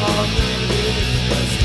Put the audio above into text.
Tanrı